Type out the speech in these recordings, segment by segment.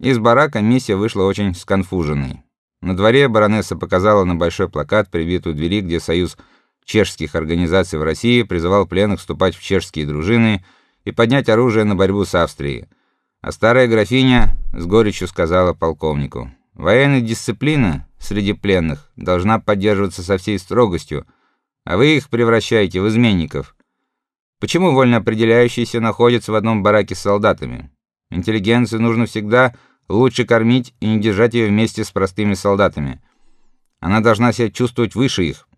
Из барака миссия вышла очень сконфуженной. На дворе баронесса показала на большой плакат, прибитый у двери, где союз чешских организаций в России призывал пленных вступать в чешские дружины и поднять оружие на борьбу с Австрией. А старая графиня с горечью сказала полковнику: "Военная дисциплина среди пленных должна поддерживаться со всей строгостью, а вы их превращаете в изменников. Почему вольно определяющиеся находятся в одном бараке с солдатами? Интеллигенцию нужно всегда лучше кормить и не держать ее вместе с простыми солдатами. Она должна себя чувствовать выше их.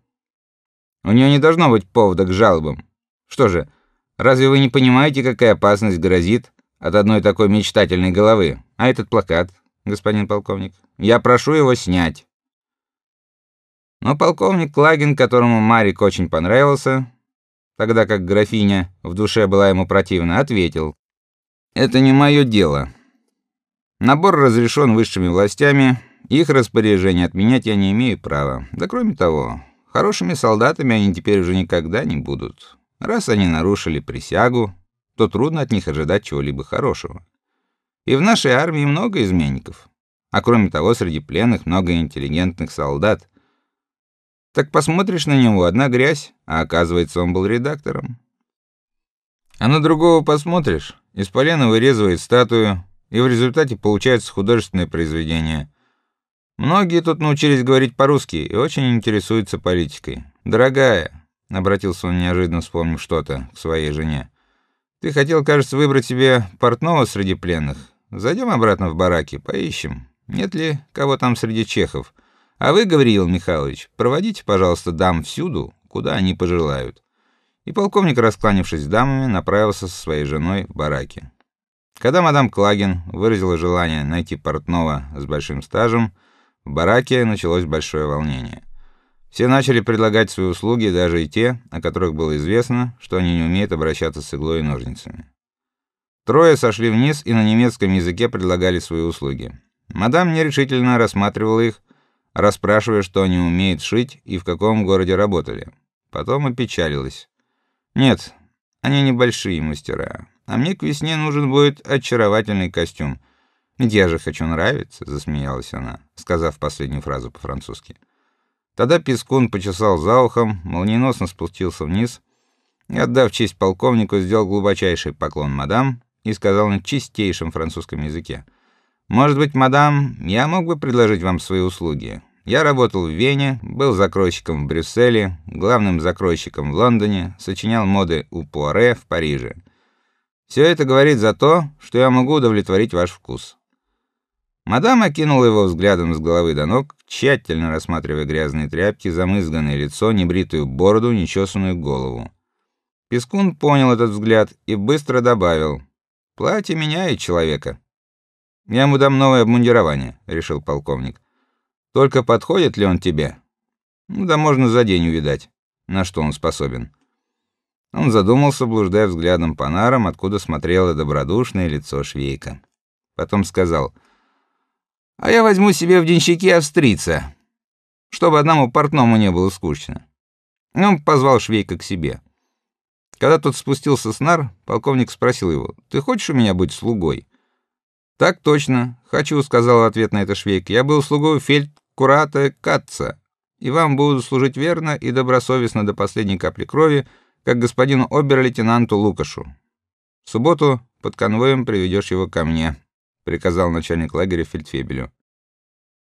У нее не должно быть повода к жалобам. Что же, разве вы не понимаете, какая опасность грозит от одной такой мечтательной головы? А этот плакат, господин полковник, я прошу его снять. Но полковник Клагин, которому Марик очень понравился, тогда как графиня в душе была ему противна, ответил: "Это не мое дело. Набор разрешен высшими властями, их распоряжение отменять я не имею права. Да кроме того, хорошими солдатами они теперь уже никогда не будут. Раз они нарушили присягу, то трудно от них ожидать чего-либо хорошего. И в нашей армии много изменников. А кроме того, среди пленных много интеллигентных солдат, так посмотришь на него одна грязь, а оказывается, он был редактором. А на другого посмотришь, из полена вырезывает статую, и в результате получается художественное произведение. Многие тут научились говорить по-русски и очень интересуются политикой. Дорогая, обратился он неожиданно, вспомнив что-то к своей жене. Ты хотел, кажется, выбрать себе портного среди пленных. Зайдем обратно в бараки, поищем. Нет ли кого там среди чехов? А вы, Гавриил Михайлович, проводите, пожалуйста, дам всюду, куда они пожелают. И полковник, раскланившись с дамами, направился со своей женой в бараки. Когда мадам Клагин выразила желание найти портного с большим стажем, в бараке началось большое волнение. Все начали предлагать свои услуги, даже и те, о которых было известно, что они не умеют обращаться с иглой и ножницами. Трое сошли вниз и на немецком языке предлагали свои услуги. Мадам нерешительно рассматривала их, расспрашивая, что они умеют шить и в каком городе работали. Потом опечалилась. Нет, они небольшие мастера. А мне к весне нужен будет очаровательный костюм. Я же хочу нравиться, засмеялась она, сказав последнюю фразу по-французски. Тогда Пескун почесал за ухом, молниеносно спустился вниз и, отдав честь полковнику, сделал глубочайший поклон мадам и сказал на чистейшем французском языке: может быть, мадам, я мог бы предложить вам свои услуги. Я работал в Вене, был закройщиком в Брюсселе, главным закройщиком в Лондоне, сочинял моды у Пуаре в Париже. Все это говорит за то, что я могу удовлетворить ваш вкус. Мадам окинула его взглядом с головы до ног, тщательно рассматривая грязные тряпки, замызганное лицо, небритую бороду, нечесанную голову. Пескун понял этот взгляд и быстро добавил: "Платье меняет человека". Я ему дам новое обмундирование, решил полковник. Только подходит ли он тебе? Ну да можно за день увидать, на что он способен. Он задумался, блуждая взглядом по нарам, откуда смотрело добродушное лицо швейка. Потом сказал: "А я возьму себе в денщики австрийца, чтобы одному портному не было скучно". Он позвал швейка к себе. Когда тот спустился с нар, полковник спросил его: "Ты хочешь у меня быть слугой?" Так точно, хочу, сказал в ответ на это Швейк. Я был слугой фельдкурата Катца, и вам буду служить верно и добросовестно до последней капли крови, как господину обер-лейтенанту Лукашу. В субботу под конвоем приведешь его ко мне, приказал начальник лагеря фельдфебелю.